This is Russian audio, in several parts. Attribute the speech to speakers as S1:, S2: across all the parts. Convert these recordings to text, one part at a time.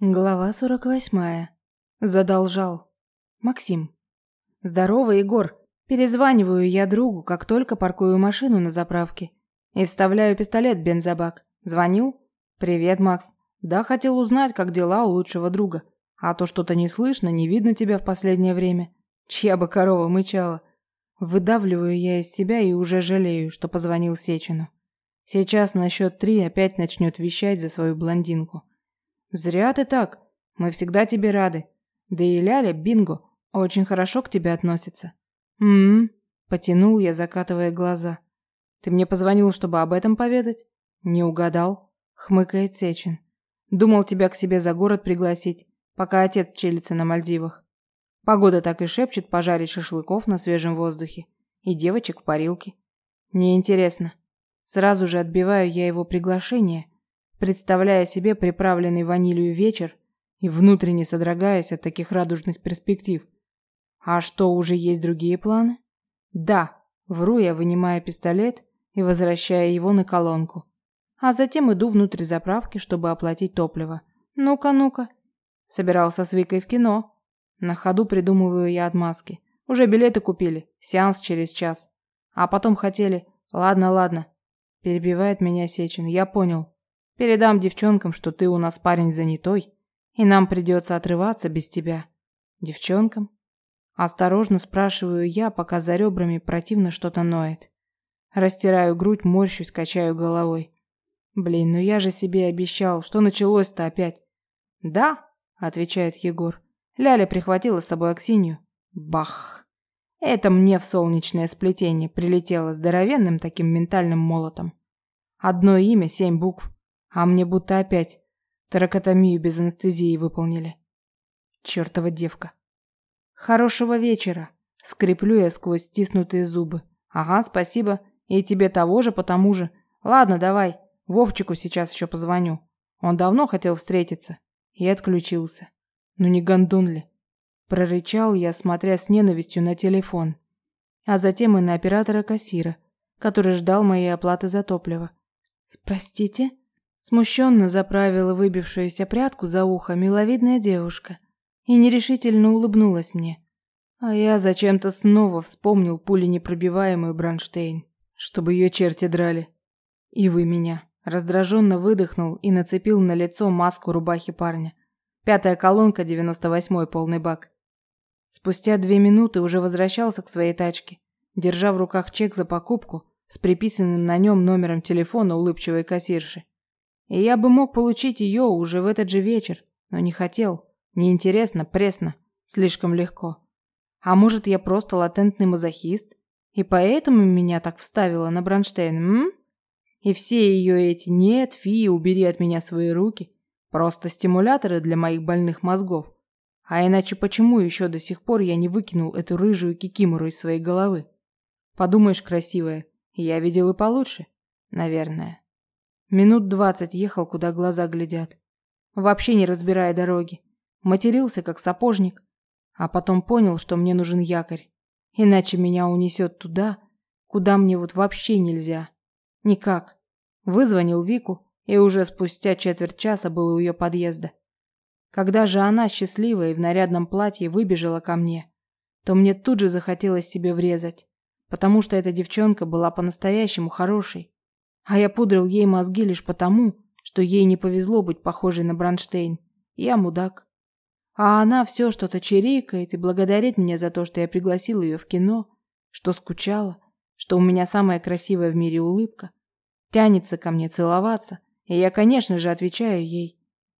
S1: Глава 48. Задолжал. Максим. Здорово, Егор. Перезваниваю я другу, как только паркую машину на заправке. И вставляю пистолет в бензобак. Звонил? Привет, Макс. Да, хотел узнать, как дела у лучшего друга. А то что-то не слышно, не видно тебя в последнее время. Чья бы корова мычала. Выдавливаю я из себя и уже жалею, что позвонил Сечину. Сейчас на счет три опять начнет вещать за свою блондинку. «Зря ты так. Мы всегда тебе рады. Да и Ляля, Бинго, очень хорошо к тебе относится». «М-м-м», потянул я, закатывая глаза. «Ты мне позвонил, чтобы об этом поведать?» «Не угадал», — хмыкает Сечин. «Думал тебя к себе за город пригласить, пока отец челится на Мальдивах. Погода так и шепчет пожарить шашлыков на свежем воздухе и девочек в парилке. Мне интересно. Сразу же отбиваю я его приглашение — представляя себе приправленный ванилью вечер и внутренне содрогаясь от таких радужных перспектив. А что, уже есть другие планы? Да, вру я, вынимая пистолет и возвращая его на колонку. А затем иду внутрь заправки, чтобы оплатить топливо. Ну-ка, ну-ка. Собирался с Викой в кино. На ходу придумываю я отмазки. Уже билеты купили, сеанс через час. А потом хотели... Ладно, ладно. Перебивает меня Сечин. Я понял. Передам девчонкам, что ты у нас парень занятой, и нам придется отрываться без тебя. Девчонкам? Осторожно спрашиваю я, пока за ребрами противно что-то ноет. Растираю грудь, морщусь, качаю головой. Блин, ну я же себе обещал, что началось-то опять. Да, отвечает Егор. Ляля прихватила с собой Аксинью. Бах. Это мне в солнечное сплетение прилетело здоровенным таким ментальным молотом. Одно имя, семь букв. А мне будто опять таракотомию без анестезии выполнили. Чёртова девка. Хорошего вечера. Скреплю я сквозь стиснутые зубы. Ага, спасибо. И тебе того же, потому же. Ладно, давай. Вовчику сейчас еще позвоню. Он давно хотел встретиться. И отключился. Ну не гондон ли? Прорычал я, смотря с ненавистью на телефон. А затем и на оператора кассира, который ждал моей оплаты за топливо. «Простите?» Смущенно заправила выбившуюся прядку за ухо миловидная девушка и нерешительно улыбнулась мне. А я зачем-то снова вспомнил пуленепробиваемую Бронштейн, чтобы ее черти драли. И вы меня. Раздраженно выдохнул и нацепил на лицо маску рубахи парня. Пятая колонка, 98-й полный бак. Спустя две минуты уже возвращался к своей тачке, держа в руках чек за покупку с приписанным на нем номером телефона улыбчивой кассирши. И я бы мог получить ее уже в этот же вечер, но не хотел. Неинтересно, пресно, слишком легко. А может, я просто латентный мазохист, и поэтому меня так вставило на Бронштейн, м? И все ее эти «нет, фи, убери от меня свои руки» просто стимуляторы для моих больных мозгов. А иначе почему еще до сих пор я не выкинул эту рыжую кикимору из своей головы? Подумаешь, красивая, я видел и получше, наверное. Минут двадцать ехал, куда глаза глядят. Вообще не разбирая дороги. Матерился, как сапожник. А потом понял, что мне нужен якорь. Иначе меня унесет туда, куда мне вот вообще нельзя. Никак. Вызвонил Вику, и уже спустя четверть часа был у ее подъезда. Когда же она, счастливая и в нарядном платье, выбежала ко мне, то мне тут же захотелось себе врезать, потому что эта девчонка была по-настоящему хорошей. А я пудрил ей мозги лишь потому, что ей не повезло быть похожей на Бронштейн. Я мудак. А она все что-то чирикает и благодарит меня за то, что я пригласил ее в кино, что скучала, что у меня самая красивая в мире улыбка. Тянется ко мне целоваться, и я, конечно же, отвечаю ей.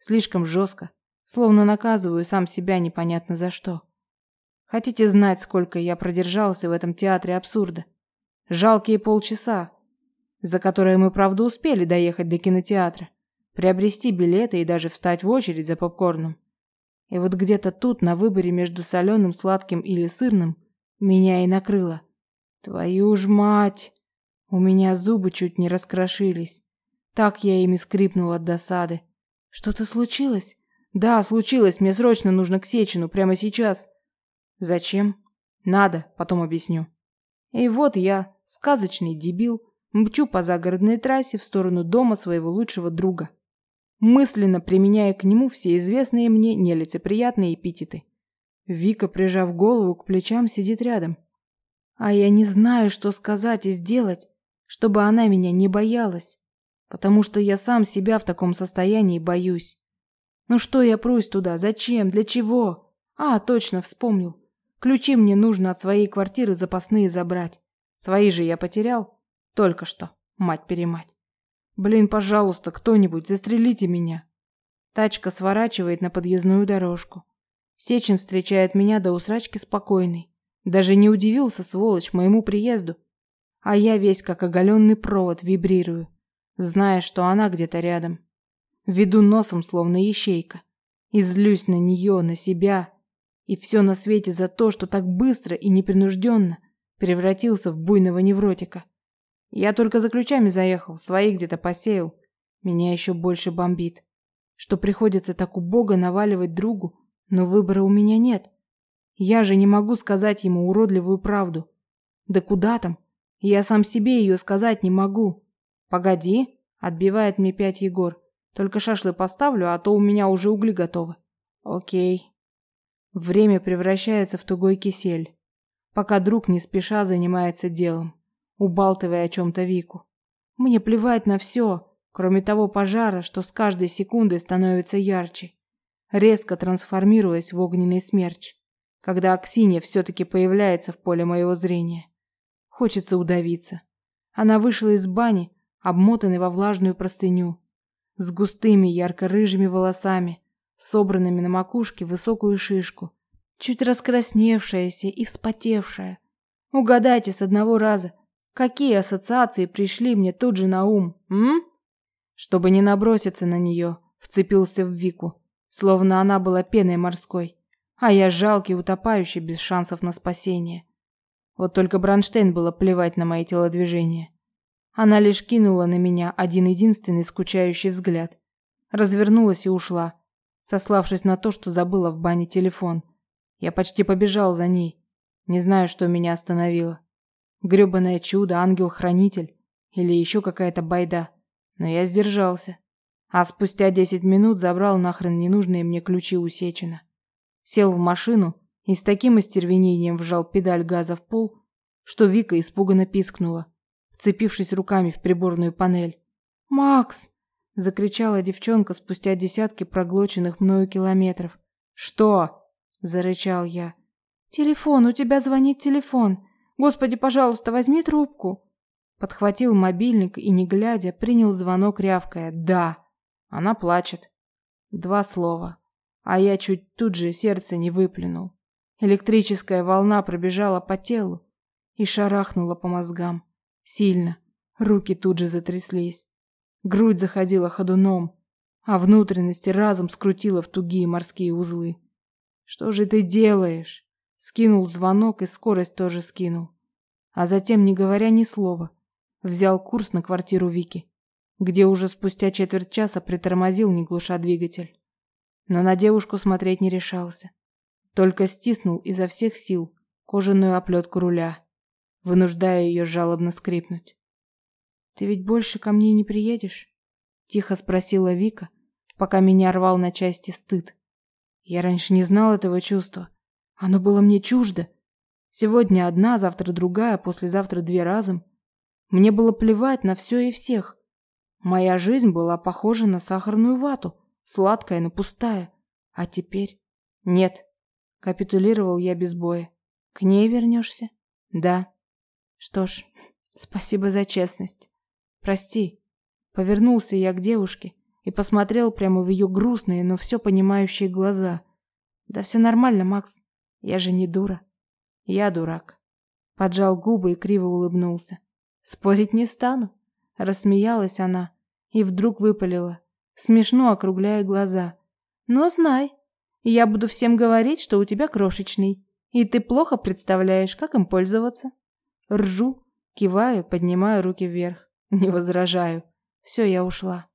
S1: Слишком жестко, словно наказываю сам себя непонятно за что. Хотите знать, сколько я продержался в этом театре абсурда? Жалкие полчаса, за которое мы, правда, успели доехать до кинотеатра, приобрести билеты и даже встать в очередь за попкорном. И вот где-то тут, на выборе между соленым, сладким или сырным, меня и накрыло. Твою ж мать! У меня зубы чуть не раскрошились. Так я ими скрипнул от досады. Что-то случилось? Да, случилось. Мне срочно нужно к Сечину, прямо сейчас. Зачем? Надо, потом объясню. И вот я, сказочный дебил, Мчу по загородной трассе в сторону дома своего лучшего друга. мысленно применяя к нему все известные мне нелицеприятные эпитеты. Вика, прижав голову к плечам, сидит рядом. А я не знаю, что сказать и сделать, чтобы она меня не боялась, потому что я сам себя в таком состоянии боюсь. Ну что я прусь туда? Зачем? Для чего? А, точно, вспомнил. Ключи мне нужно от своей квартиры запасные забрать. Свои же я потерял. Только что, мать-перемать. Блин, пожалуйста, кто-нибудь, застрелите меня. Тачка сворачивает на подъездную дорожку. Сечин встречает меня до усрачки спокойный. Даже не удивился, сволочь, моему приезду. А я весь как оголенный провод вибрирую, зная, что она где-то рядом. Веду носом, словно ищейка. И злюсь на нее, на себя. И все на свете за то, что так быстро и непринужденно превратился в буйного невротика. Я только за ключами заехал, свои где-то посеял. Меня еще больше бомбит. Что приходится так убого наваливать другу, но выбора у меня нет. Я же не могу сказать ему уродливую правду. Да куда там? Я сам себе ее сказать не могу. Погоди, отбивает мне пять Егор. Только шашлы поставлю, а то у меня уже угли готовы. Окей. Время превращается в тугой кисель, пока друг не спеша занимается делом, убалтывая о чем-то Вику. Мне плевать на все, кроме того пожара, что с каждой секундой становится ярче, резко трансформируясь в огненный смерч, когда Аксинья все-таки появляется в поле моего зрения. Хочется удавиться. Она вышла из бани, обмотанной во влажную простыню, с густыми ярко-рыжими волосами, собранными на макушке высокую шишку, чуть раскрасневшаяся и вспотевшая. Угадайте с одного раза, какие ассоциации пришли мне тут же на ум, м? Чтобы не наброситься на нее, вцепился в Вику, словно она была пеной морской, а я жалкий утопающий без шансов на спасение. Вот только Бранштейн было плевать на мои телодвижения. Она лишь кинула на меня один единственный скучающий взгляд, развернулась и ушла, сославшись на то, что забыла в бане телефон. Я почти побежал за ней. Не знаю, что меня остановило. Грёбаное чудо, ангел-хранитель или еще какая-то байда. Но я сдержался. А спустя десять минут забрал нахрен ненужные мне ключи у Сечина. Сел в машину и с таким остервенением вжал педаль газа в пол, что Вика испуганно пискнула вцепившись руками в приборную панель. «Макс!» – закричала девчонка спустя десятки проглоченных мною километров. «Что?» – зарычал я. «Телефон, у тебя звонит телефон. Господи, пожалуйста, возьми трубку!» Подхватил мобильник и, не глядя, принял звонок, рявкая «Да!» Она плачет. Два слова. А я чуть тут же сердце не выплюнул. Электрическая волна пробежала по телу и шарахнула по мозгам. Сильно. Руки тут же затряслись. Грудь заходила ходуном, а внутренности разом скрутила в тугие морские узлы. «Что же ты делаешь?» Скинул звонок и скорость тоже скинул. А затем, не говоря ни слова, взял курс на квартиру Вики, где уже спустя четверть часа притормозил, не глуша двигатель. Но на девушку смотреть не решался. Только стиснул изо всех сил кожаную оплетку руля вынуждая ее жалобно скрипнуть. «Ты ведь больше ко мне не приедешь?» — тихо спросила Вика, пока меня рвал на части стыд. Я раньше не знал этого чувства. Оно было мне чуждо. Сегодня одна, завтра другая, послезавтра две разом. Мне было плевать на все и всех. Моя жизнь была похожа на сахарную вату, сладкая, но пустая. А теперь... Нет, капитулировал я без боя. К ней вернешься? Да. Что ж, спасибо за честность. Прости. Повернулся я к девушке и посмотрел прямо в ее грустные, но все понимающие глаза. Да все нормально, Макс. Я же не дура. Я дурак. Поджал губы и криво улыбнулся. Спорить не стану. Рассмеялась она и вдруг выпалила, смешно округляя глаза. Но знай, я буду всем говорить, что у тебя крошечный, и ты плохо представляешь, как им пользоваться. Ржу, киваю, поднимаю руки вверх. Не возражаю. Все, я ушла.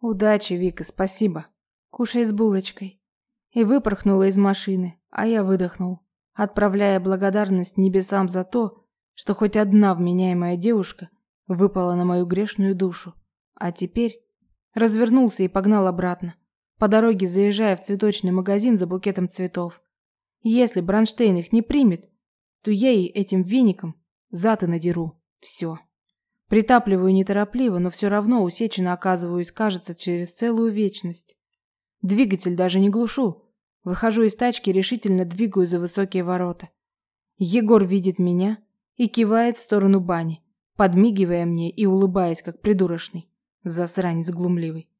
S1: Удачи, Вика, спасибо. Кушай с булочкой. И выпорхнула из машины, а я выдохнул, отправляя благодарность небесам за то, что хоть одна вменяемая девушка выпала на мою грешную душу. А теперь Развернулся и погнал обратно, по дороге заезжая в цветочный магазин за букетом цветов. Если Бронштейн их не примет, то я ей этим веником зад и надеру. Все. Притапливаю неторопливо, но все равно усеченно оказываюсь, кажется, через целую вечность. Двигатель даже не глушу. Выхожу из тачки решительно двигаю за высокие ворота. Егор видит меня и кивает в сторону бани, подмигивая мне и улыбаясь, как придурочный. Засранец глумливый.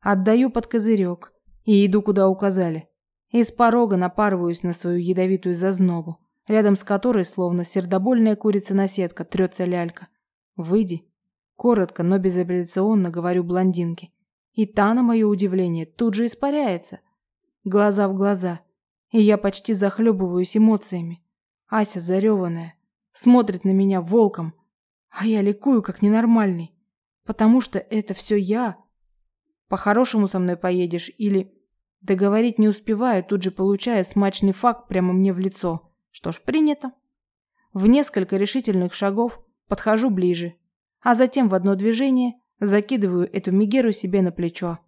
S1: Отдаю под козырек и иду, куда указали. Из порога напарываюсь на свою ядовитую зазнобу, рядом с которой, словно сердобольная курица-наседка, трется лялька. «Выйди». Коротко, но безапелляционно говорю блондинке. И та, на мое удивление, тут же испаряется. Глаза в глаза. И я почти захлебываюсь эмоциями. Ася зареванная. Смотрит на меня волком. А я ликую, как ненормальный. Потому что это все я. По-хорошему со мной поедешь или... Договорить не успеваю, тут же получая смачный факт прямо мне в лицо. Что ж, принято. В несколько решительных шагов подхожу ближе, а затем в одно движение закидываю эту Мегеру себе на плечо.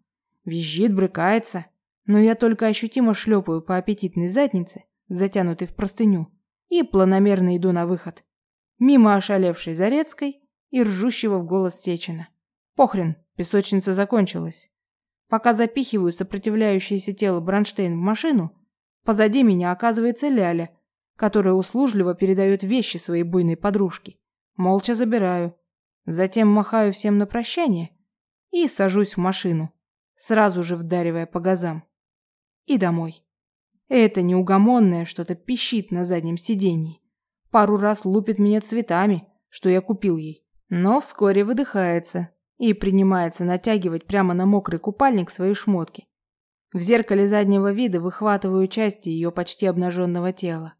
S1: Визжит, брыкается, но я только ощутимо шлепаю по аппетитной заднице, затянутой в простыню, и планомерно иду на выход. Мимо ошалевшей Зарецкой и ржущего в голос Сечина. Похрен, песочница закончилась. Пока запихиваю сопротивляющееся тело Бронштейн в машину, позади меня оказывается Ляля, которая услужливо передает вещи своей буйной подружке. Молча забираю. Затем махаю всем на прощание и сажусь в машину, сразу же вдаривая по газам. И домой. Это неугомонное что-то пищит на заднем сиденье. Пару раз лупит меня цветами, что я купил ей. Но вскоре выдыхается, и принимается натягивать прямо на мокрый купальник свои шмотки. В зеркале заднего вида выхватываю части ее почти обнаженного тела.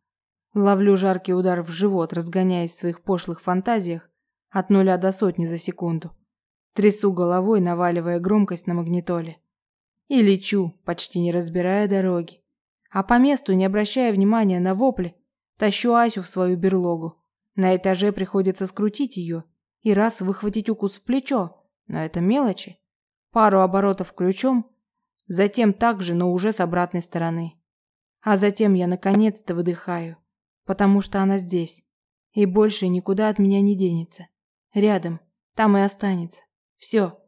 S1: Ловлю жаркий удар в живот, разгоняясь в своих пошлых фантазиях от нуля до сотни за секунду. Трясу головой, наваливая громкость на магнитоле. И лечу, почти не разбирая дороги. А по месту, не обращая внимания на вопли, тащу Асю в свою берлогу. На этаже приходится скрутить ее и раз выхватить укус в плечо, но это мелочи. Пару оборотов ключом, затем так же, но уже с обратной стороны. А затем я наконец-то выдыхаю, потому что она здесь, и больше никуда от меня не денется. Рядом, там и останется. Все.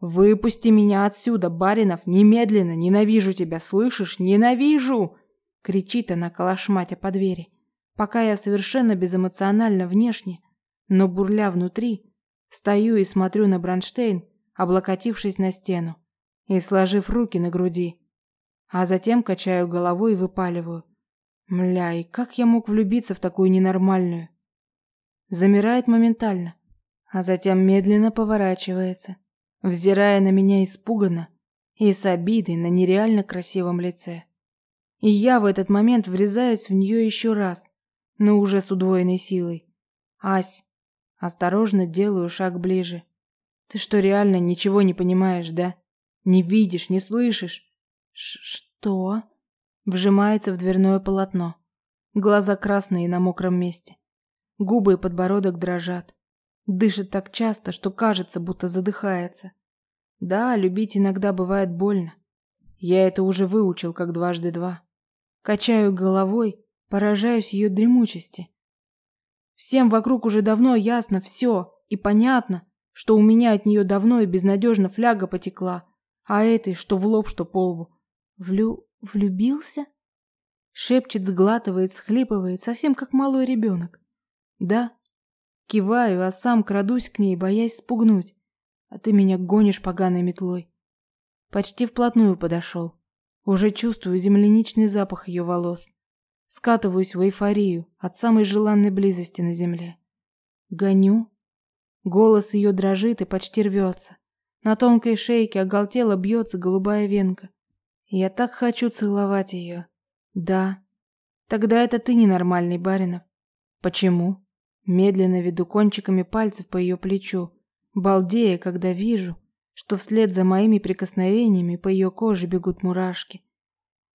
S1: Выпусти меня отсюда, Баринов, немедленно, ненавижу тебя, слышишь? Ненавижу! Кричит она, калашматя по двери, пока я совершенно безэмоционально внешне, но бурля внутри, Стою и смотрю на Бронштейн, облокотившись на стену и сложив руки на груди. А затем качаю головой и выпаливаю. Мля, и как я мог влюбиться в такую ненормальную? Замирает моментально, а затем медленно поворачивается, взирая на меня испуганно и с обидой на нереально красивом лице. И я в этот момент врезаюсь в нее еще раз, но уже с удвоенной силой. Ась, Осторожно делаю шаг ближе. Ты что, реально ничего не понимаешь, да? Не видишь, не слышишь? Ш что? Вжимается в дверное полотно. Глаза красные на мокром месте. Губы и подбородок дрожат. Дышит так часто, что кажется, будто задыхается. Да, любить иногда бывает больно. Я это уже выучил, как дважды два. Качаю головой, поражаюсь ее дремучести. Всем вокруг уже давно ясно все и понятно, что у меня от нее давно и безнадежно фляга потекла, а этой что в лоб, что по лбу. Влю... влюбился? Шепчет, сглатывает, схлипывает, совсем как малой ребенок. Да. Киваю, а сам крадусь к ней, боясь спугнуть. А ты меня гонишь поганой метлой. Почти вплотную подошел. Уже чувствую земляничный запах ее волос. Скатываюсь в эйфорию от самой желанной близости на земле. Гоню. Голос ее дрожит и почти рвется. На тонкой шейке оголтело бьется голубая венка. Я так хочу целовать ее. Да. Тогда это ты ненормальный, Баринов. Почему? Медленно веду кончиками пальцев по ее плечу, балдея, когда вижу, что вслед за моими прикосновениями по ее коже бегут мурашки.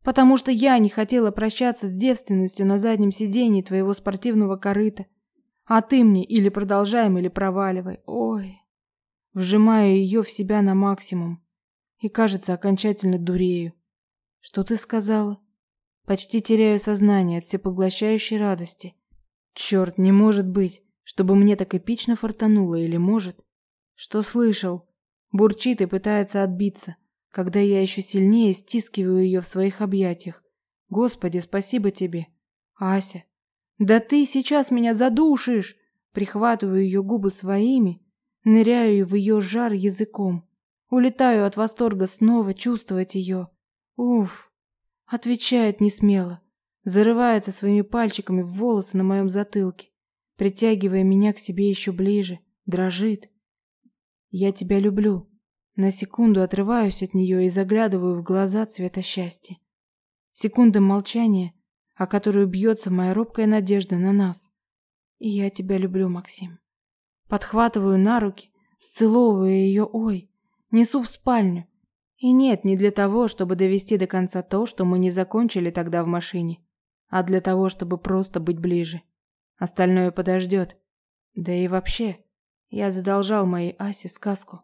S1: Потому что я не хотела прощаться с девственностью на заднем сиденье твоего спортивного корыта. А ты мне или продолжаем, или проваливай. Ой. Вжимаю ее в себя на максимум. и, кажется, окончательно дурею. Что ты сказала? Почти теряю сознание от всепоглощающей радости. Черт, не может быть, чтобы мне так эпично фартануло, или может? Что слышал? Бурчит и пытается отбиться, когда я еще сильнее стискиваю ее в своих объятиях. Господи, спасибо тебе. Ася, да ты сейчас меня задушишь! Прихватываю ее губы своими, ныряю в ее жар языком. Улетаю от восторга снова чувствовать ее. Уф. Отвечает не смело, зарывается своими пальчиками в волосы на моем затылке, притягивая меня к себе еще ближе, дрожит. Я тебя люблю. На секунду отрываюсь от нее и заглядываю в глаза цвета счастья. Секунда молчания, о которую бьется моя робкая надежда на нас. И я тебя люблю, Максим. Подхватываю на руки, сцеловывая ее ой, несу в спальню. И нет, не для того, чтобы довести до конца то, что мы не закончили тогда в машине, а для того, чтобы просто быть ближе. Остальное подождет. Да и вообще, я задолжал моей Асе сказку.